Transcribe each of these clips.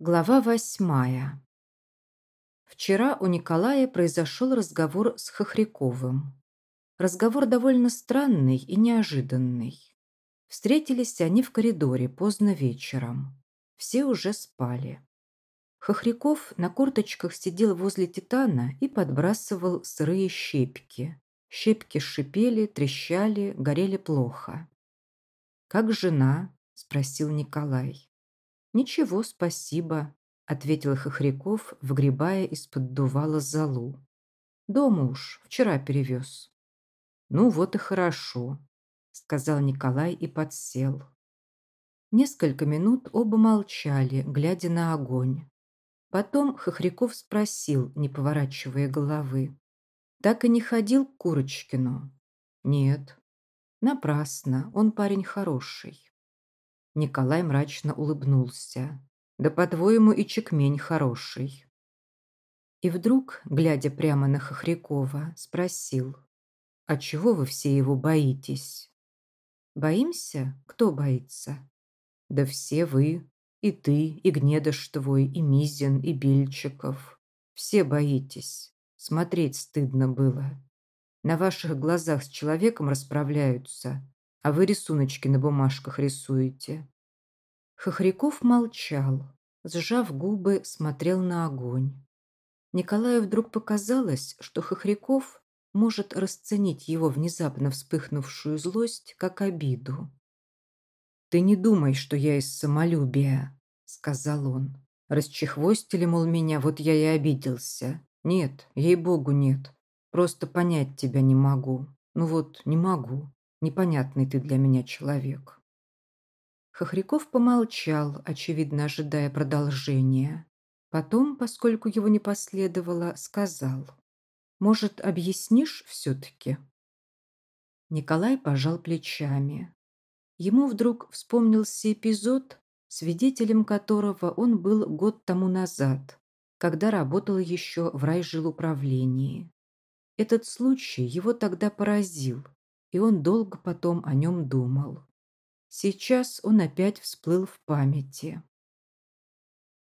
Глава восьмая. Вчера у Николая произошел разговор с Хохряковым. Разговор довольно странный и неожиданный. Встретились они в коридоре поздно вечером. Все уже спали. Хохряков на корточках сидел возле Титана и подбрасывал сырые щепки. Щепки шипели, трещали, горели плохо. «Как жена?» – спросил Николай. «Ничего, спасибо», — ответил Хохряков, вгребая из-под дувала залу. «Дома уж, вчера перевез». «Ну вот и хорошо», — сказал Николай и подсел. Несколько минут оба молчали, глядя на огонь. Потом Хохряков спросил, не поворачивая головы. «Так и не ходил к Курочкину?» «Нет». «Напрасно, он парень хороший». Николай мрачно улыбнулся. «Да, по-твоему, и чекмень хороший». И вдруг, глядя прямо на Хохрякова, спросил. «А чего вы все его боитесь?» «Боимся? Кто боится?» «Да все вы. И ты, и Гнедыш твой, и Мизин, и Бельчиков. Все боитесь. Смотреть стыдно было. На ваших глазах с человеком расправляются, а вы рисуночки на бумажках рисуете». Хохряков молчал, сжав губы, смотрел на огонь. Николаю вдруг показалось, что Хохряков может расценить его внезапно вспыхнувшую злость как обиду. «Ты не думай, что я из самолюбия», — сказал он. «Расчехвостили, мол, меня, вот я и обиделся. Нет, ей-богу, нет. Просто понять тебя не могу. Ну вот, не могу. Непонятный ты для меня человек. Хохряков помолчал, очевидно ожидая продолжения. Потом, поскольку его не последовало, сказал. «Может, объяснишь все-таки?» Николай пожал плечами. Ему вдруг вспомнился эпизод, свидетелем которого он был год тому назад, когда работал еще в райжилуправлении. Этот случай его тогда поразил, и он долго потом о нем думал. Сейчас он опять всплыл в памяти.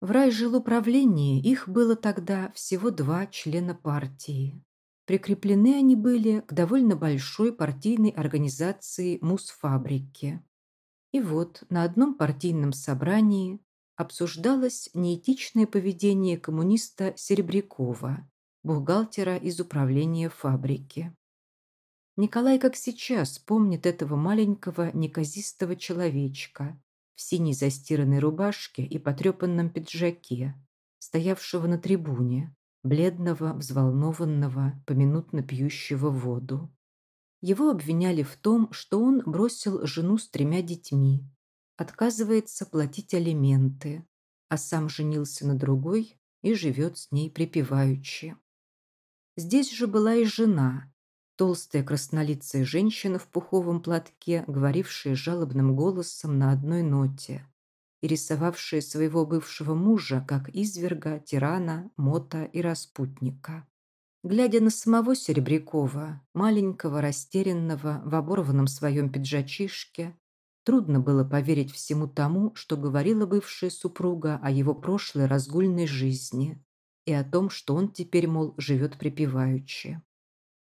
В райжилуправлении их было тогда всего два члена партии. Прикреплены они были к довольно большой партийной организации Мусфабрики. И вот на одном партийном собрании обсуждалось неэтичное поведение коммуниста Серебрякова, бухгалтера из управления фабрики. Николай, как сейчас, помнит этого маленького неказистого человечка в синей застиранной рубашке и потрепанном пиджаке, стоявшего на трибуне, бледного, взволнованного, поминутно пьющего воду. Его обвиняли в том, что он бросил жену с тремя детьми, отказывается платить алименты, а сам женился на другой и живет с ней припеваючи. Здесь же была и жена, толстая краснолицая женщина в пуховом платке, говорившая жалобным голосом на одной ноте и рисовавшая своего бывшего мужа как изверга, тирана, мота и распутника. Глядя на самого Серебрякова, маленького, растерянного, в оборванном своем пиджачишке, трудно было поверить всему тому, что говорила бывшая супруга о его прошлой разгульной жизни и о том, что он теперь, мол, живет припеваючи.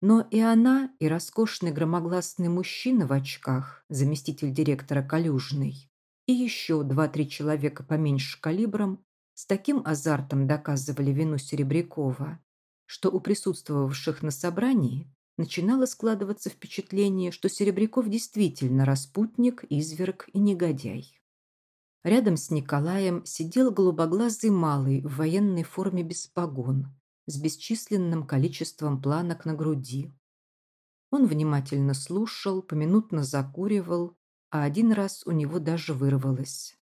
Но и она, и роскошный громогласный мужчина в очках, заместитель директора Калюжный, и еще два-три человека поменьше калибром с таким азартом доказывали вину Серебрякова, что у присутствовавших на собрании начинало складываться впечатление, что Серебряков действительно распутник, изверг и негодяй. Рядом с Николаем сидел голубоглазый малый в военной форме без погон, с бесчисленным количеством планок на груди. Он внимательно слушал, поминутно закуривал, а один раз у него даже вырвалось.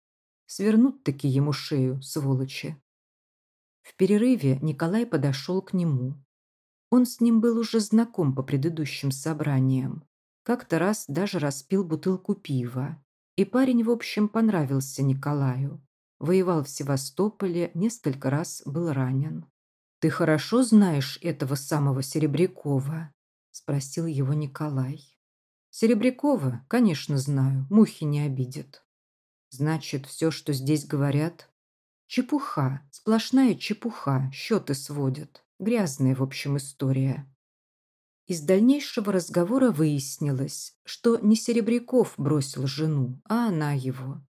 Свернут-таки ему шею, сволочи. В перерыве Николай подошел к нему. Он с ним был уже знаком по предыдущим собраниям. Как-то раз даже распил бутылку пива. И парень, в общем, понравился Николаю. Воевал в Севастополе, несколько раз был ранен. «Ты хорошо знаешь этого самого Серебрякова?» – спросил его Николай. «Серебрякова, конечно, знаю, мухи не обидят». «Значит, все, что здесь говорят?» Чепуха, сплошная чепуха, счеты сводят. Грязная, в общем, история. Из дальнейшего разговора выяснилось, что не Серебряков бросил жену, а она его.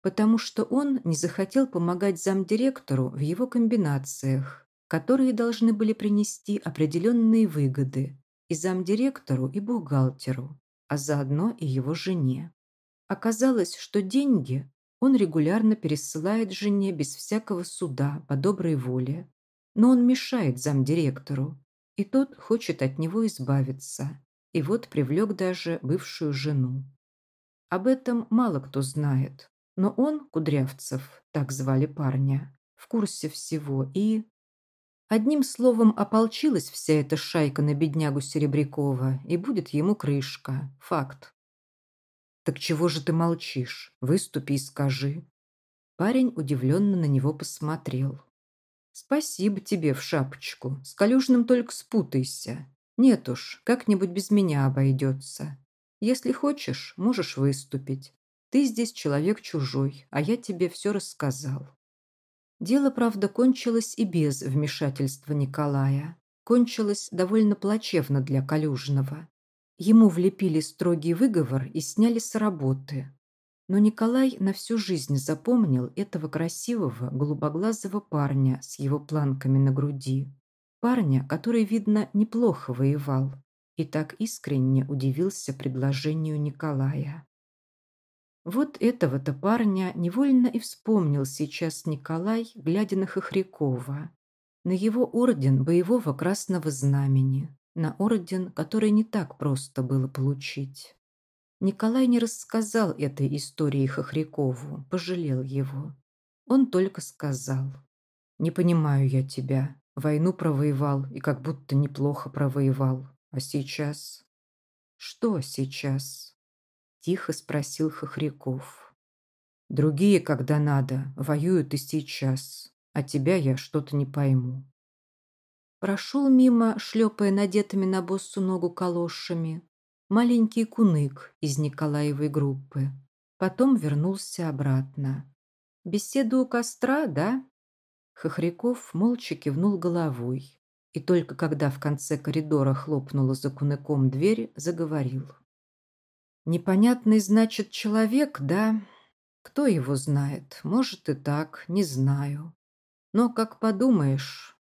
Потому что он не захотел помогать замдиректору в его комбинациях, которые должны были принести определенные выгоды и замдиректору, и бухгалтеру, а заодно и его жене. Оказалось, что деньги он регулярно пересылает жене без всякого суда по доброй воле, но он мешает замдиректору, и тот хочет от него избавиться, и вот привлек даже бывшую жену. Об этом мало кто знает, но он, Кудрявцев, так звали парня, в курсе всего и... Одним словом, ополчилась вся эта шайка на беднягу Серебрякова, и будет ему крышка. Факт. «Так чего же ты молчишь? Выступи и скажи». Парень удивленно на него посмотрел. «Спасибо тебе в шапочку. С Калюжным только спутайся. Нет уж, как-нибудь без меня обойдется. Если хочешь, можешь выступить. Ты здесь человек чужой, а я тебе все рассказал». Дело, правда, кончилось и без вмешательства Николая. Кончилось довольно плачевно для Калюжного. Ему влепили строгий выговор и сняли с работы. Но Николай на всю жизнь запомнил этого красивого, голубоглазого парня с его планками на груди. Парня, который, видно, неплохо воевал. И так искренне удивился предложению Николая. Вот этого-то парня невольно и вспомнил сейчас Николай, глядя на Хохрякова. На его орден боевого красного знамени. На орден, который не так просто было получить. Николай не рассказал этой истории Хохрякову, пожалел его. Он только сказал. «Не понимаю я тебя. Войну провоевал и как будто неплохо провоевал. А сейчас?» «Что сейчас?» Тихо спросил Хохряков. «Другие, когда надо, воюют и сейчас. А тебя я что-то не пойму». Прошел мимо, шлепая надетыми на боссу ногу калошами, маленький кунык из Николаевой группы. Потом вернулся обратно. «Беседу у костра, да?» Хохряков молча кивнул головой и только когда в конце коридора хлопнула за куныком дверь, заговорил. «Непонятный, значит, человек, да? Кто его знает? Может и так, не знаю. Но как подумаешь,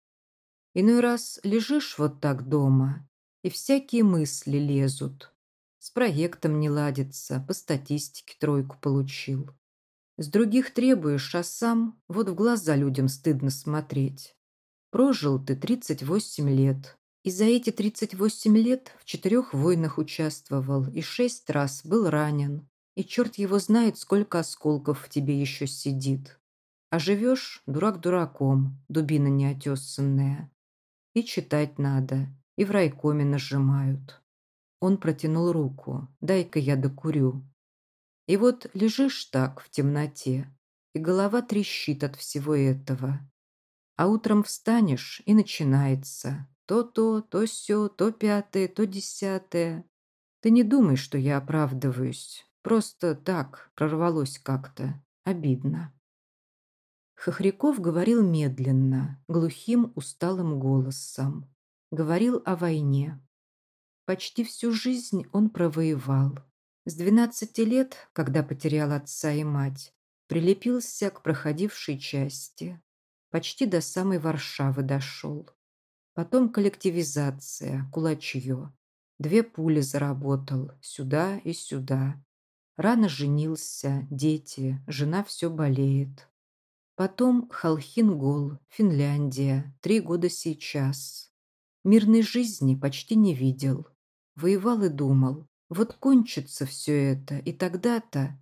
иной раз лежишь вот так дома, и всякие мысли лезут. С проектом не ладится, по статистике тройку получил. С других требуешь, а сам вот в глаза людям стыдно смотреть. Прожил ты 38 лет. И за эти 38 лет в четырех войнах участвовал и шесть раз был ранен. И черт его знает, сколько осколков в тебе еще сидит. А живешь дурак дураком, дубина неотесанная. И читать надо, и в райкоме нажимают. Он протянул руку. «Дай-ка я докурю». И вот лежишь так в темноте, и голова трещит от всего этого. А утром встанешь, и начинается. То то, то сё, то пятое, то десятое. Ты не думай, что я оправдываюсь. Просто так, прорвалось как-то. Обидно. Хохряков говорил медленно, глухим, усталым голосом. Говорил о войне. Почти всю жизнь он провоевал. С 12 лет, когда потерял отца и мать, прилепился к проходившей части. Почти до самой Варшавы дошел. Потом коллективизация, кулачье. Две пули заработал, сюда и сюда. Рано женился, дети, жена все болеет. Потом Халхингол, Финляндия, три года сейчас. Мирной жизни почти не видел. Воевал и думал, вот кончится все это, и тогда-то,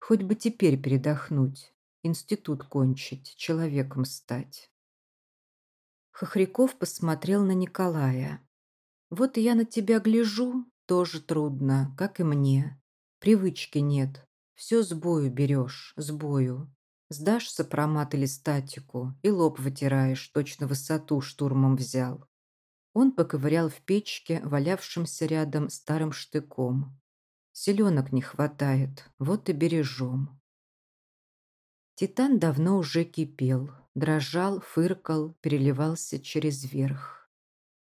хоть бы теперь передохнуть, институт кончить, человеком стать. Хохряков посмотрел на Николая. «Вот я на тебя гляжу, тоже трудно, как и мне. Привычки нет, все с бою берешь, с бою. Сдашь сопромат или статику, и лоб вытираешь, точно высоту штурмом взял. Он поковырял в печке, валявшимся рядом старым штыком. Селенок не хватает, вот и бережем. Титан давно уже кипел, дрожал, фыркал, переливался через верх.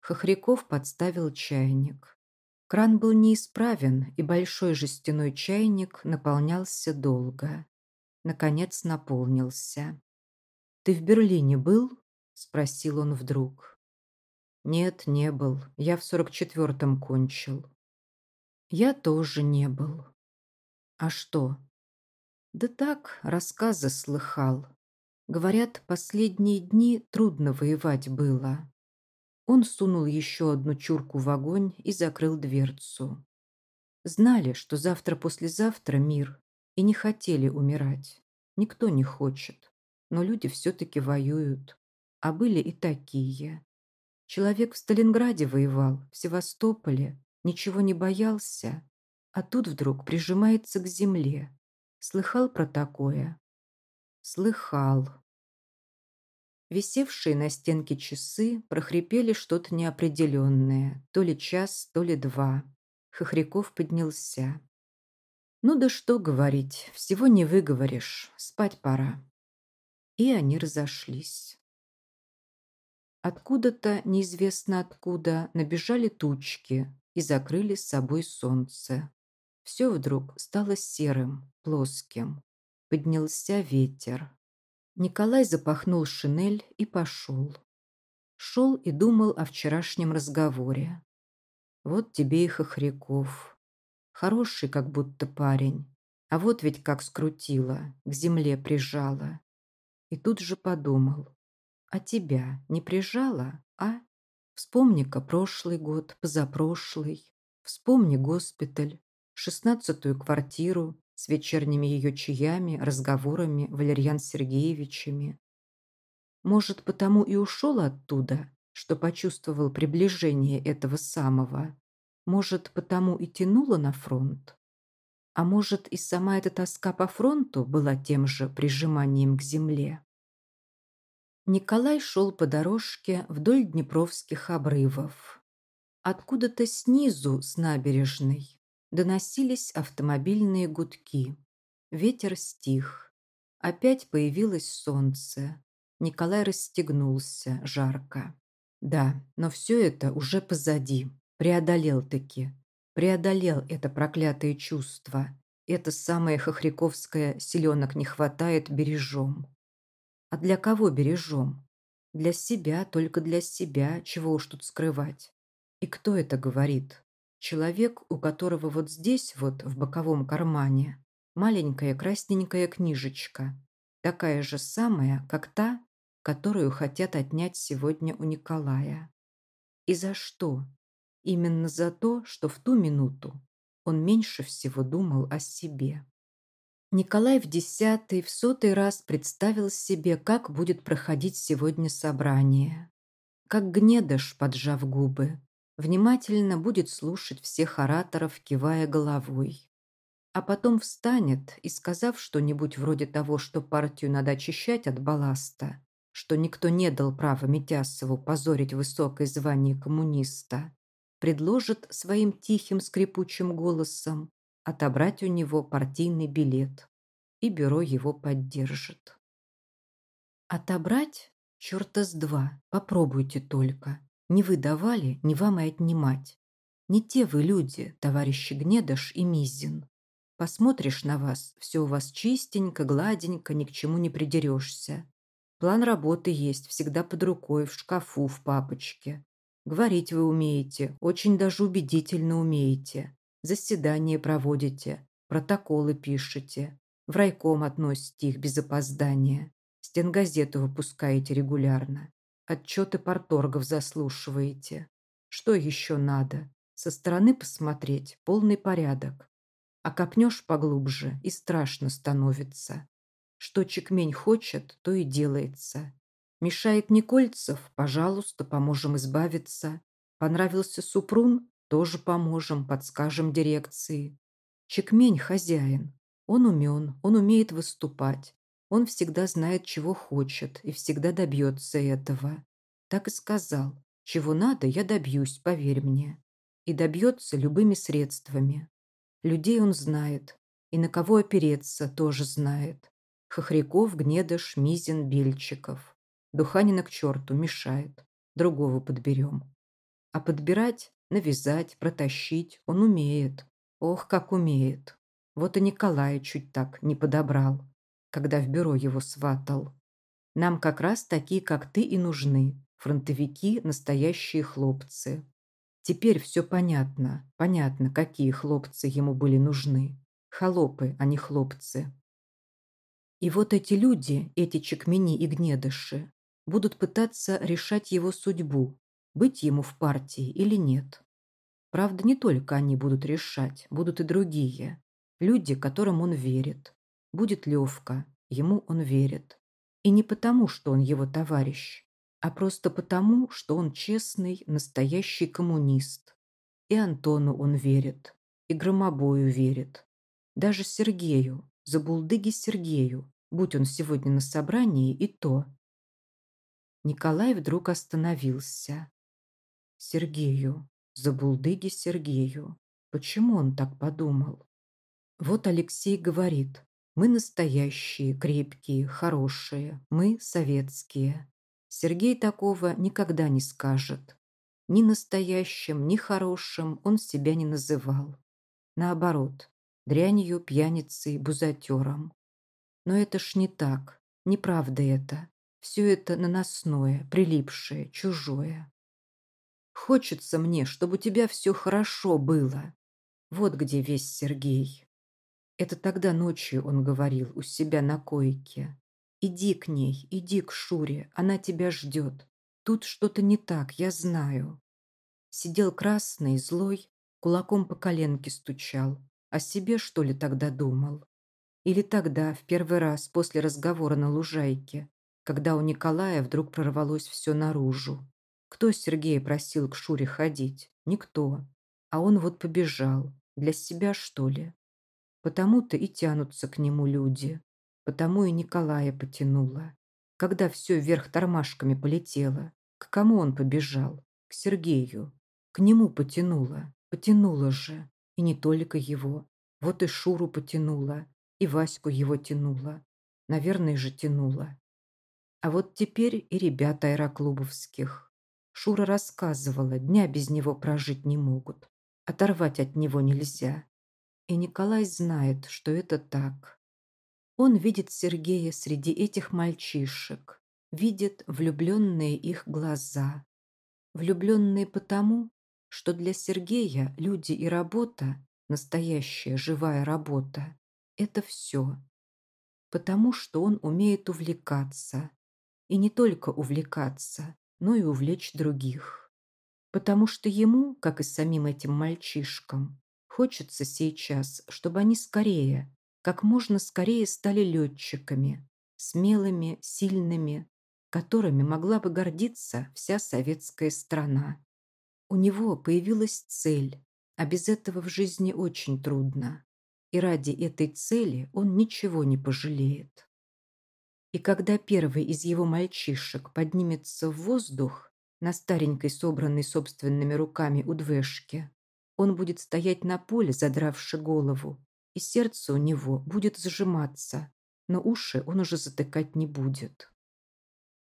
Хохряков подставил чайник. Кран был неисправен, и большой жестяной чайник наполнялся долго. Наконец наполнился. «Ты в Берлине был?» – спросил он вдруг. «Нет, не был. Я в сорок четвертом кончил». «Я тоже не был». «А что?» «Да так, рассказы слыхал. Говорят, последние дни трудно воевать было. Он сунул еще одну чурку в огонь и закрыл дверцу. Знали, что завтра-послезавтра мир, и не хотели умирать. Никто не хочет, но люди все-таки воюют. А были и такие. Человек в Сталинграде воевал, в Севастополе, ничего не боялся, а тут вдруг прижимается к земле. Слыхал про такое? Слыхал. Висевшие на стенке часы прохрипели что-то неопределенное, то ли час, то ли два. Хохряков поднялся. Ну да что говорить, всего не выговоришь, спать пора. И они разошлись. Откуда-то, неизвестно откуда, набежали тучки и закрыли с собой солнце. Все вдруг стало серым, плоским. Поднялся ветер. Николай запахнул шинель и пошел. Шел и думал о вчерашнем разговоре. Вот тебе и Хохряков. Хороший как будто парень. А вот ведь как скрутила, к земле прижала. И тут же подумал. А тебя не прижала, а? Вспомни-ка прошлый год, позапрошлый. Вспомни госпиталь, шестнадцатую квартиру с вечерними ее чаями, разговорами Валерьян Сергеевичами. Может, потому и ушел оттуда, что почувствовал приближение этого самого. Может, потому и тянуло на фронт. А может, и сама эта тоска по фронту была тем же прижиманием к земле. Николай шел по дорожке вдоль днепровских обрывов. Откуда-то снизу, с набережной, доносились автомобильные гудки. Ветер стих. Опять появилось солнце. Николай расстегнулся, жарко. Да, но все это уже позади. Преодолел-таки. Преодолел это проклятое чувство. Это самое хохряковское «селенок не хватает, бережем». А для кого бережем? Для себя, только для себя, чего уж тут скрывать. И кто это говорит? Человек, у которого вот здесь вот, в боковом кармане, маленькая красненькая книжечка, такая же самая, как та, которую хотят отнять сегодня у Николая. И за что? Именно за то, что в ту минуту он меньше всего думал о себе. Николай в десятый, в сотый раз представил себе, как будет проходить сегодня собрание. Как Гнедыш, поджав губы, внимательно будет слушать всех ораторов, кивая головой. А потом встанет и, сказав что-нибудь вроде того, что партию надо очищать от балласта, что никто не дал права Митясову позорить высокое звание коммуниста, предложит своим тихим скрипучим голосом отобрать у него партийный билет, и бюро его поддержит. Отобрать? Черта с два, попробуйте только. Не вы давали, не вам и отнимать. Не те вы люди, товарищи Гнедаш и Мизин. Посмотришь на вас, все у вас чистенько, гладенько, ни к чему не придерешься. План работы есть, всегда под рукой, в шкафу, в папочке. Говорить вы умеете, очень даже убедительно умеете. Заседания проводите, протоколы пишете, в райком относите их без опоздания, стенгазету выпускаете регулярно, отчеты порторгов заслушиваете. Что еще надо? Со стороны посмотреть полный порядок. А копнешь поглубже и страшно становится. Что Чекмень хочет, то и делается. Мешает Никольцев, пожалуйста, поможем избавиться. Понравился Супрун, тоже поможем, подскажем дирекции. Чекмень хозяин. Он умен, он умеет выступать. Он всегда знает, чего хочет и всегда добьется этого. Так и сказал. Чего надо, я добьюсь, поверь мне. И добьется любыми средствами. Людей он знает. И на кого опереться тоже знает. Хохряков, Гнедыш, Мизин, Бельчиков. Духанина к черту, мешает. Другого подберем. А подбирать, навязать, протащить он умеет. Ох, как умеет. Вот и Николая чуть так не подобрал, когда в бюро его сватал. Нам как раз такие, как ты, и нужны. Фронтовики – настоящие хлопцы. Теперь все понятно. Понятно, какие хлопцы ему были нужны. Холопы, а не хлопцы. И вот эти люди, эти чекмени и гнедыши, будут пытаться решать его судьбу, быть ему в партии или нет. Правда, не только они будут решать, будут и другие. Люди, которым он верит. Будет Левка, ему он верит. И не потому, что он его товарищ, а просто потому, что он честный, настоящий коммунист. И Антону он верит, и Громобою верит. Даже Сергею, забулдыги Сергею, будь он сегодня на собрании, и то. Николай вдруг остановился. Сергею, забулдыги Сергею. Почему он так подумал? Вот Алексей говорит, мы настоящие, крепкие, хорошие, мы советские. Сергей такого никогда не скажет. Ни настоящим, ни хорошим он себя не называл. Наоборот, дрянью, пьяницей, бузатером. Но это ж не так, неправда это. Все это наносное, прилипшее, чужое. Хочется мне, чтобы у тебя все хорошо было. Вот где весь Сергей. Это тогда ночью он говорил у себя на койке. Иди к ней, иди к Шуре, она тебя ждет. Тут что-то не так, я знаю. Сидел красный, злой, кулаком по коленке стучал. О себе, что ли, тогда думал? Или тогда, в первый раз после разговора на лужайке, когда у Николая вдруг прорвалось все наружу. Кто Сергея просил к Шуре ходить? Никто. А он вот побежал. Для себя, что ли? Потому-то и тянутся к нему люди. Потому и Николая потянуло. Когда все вверх тормашками полетело, к кому он побежал? К Сергею. К нему потянуло. Потянуло же. И не только его. Вот и Шуру потянуло. И Ваську его тянуло. Наверное же тянуло. А вот теперь и ребята аэроклубовских. Шура рассказывала, дня без него прожить не могут. Оторвать от него нельзя. И Николай знает, что это так. Он видит Сергея среди этих мальчишек, видит влюбленные их глаза. Влюбленные потому, что для Сергея люди и работа, настоящая живая работа, это все. Потому что он умеет увлекаться, и не только увлекаться, но и увлечь других. Потому что ему, как и самим этим мальчишкам, хочется сейчас, чтобы они скорее, как можно скорее стали летчиками, смелыми, сильными, которыми могла бы гордиться вся советская страна. У него появилась цель, а без этого в жизни очень трудно. И ради этой цели он ничего не пожалеет. И когда первый из его мальчишек поднимется в воздух на старенькой, собранной собственными руками удвешке, он будет стоять на поле, задравши голову, и сердце у него будет сжиматься, но уши он уже затыкать не будет.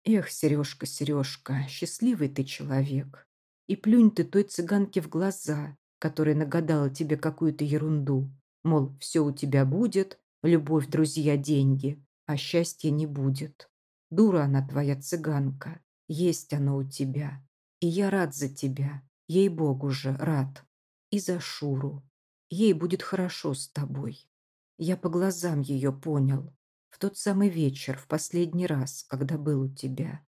Эх, Сережка, Сережка, счастливый ты человек. И плюнь ты той цыганке в глаза, которая нагадала тебе какую-то ерунду. Мол, все у тебя будет, любовь, друзья, деньги, а счастья не будет. Дура она твоя цыганка, есть она у тебя. И я рад за тебя, ей-богу же, рад. И за Шуру. Ей будет хорошо с тобой. Я по глазам ее понял. В тот самый вечер, в последний раз, когда был у тебя.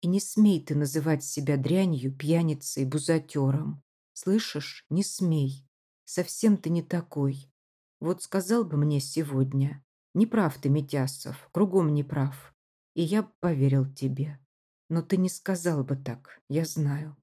И не смей ты называть себя дрянью, пьяницей, бузатером. Слышишь? Не смей. Совсем ты не такой. Вот сказал бы мне сегодня, не прав ты, Митясов, кругом не прав. И я поверил тебе. Но ты не сказал бы так, я знаю.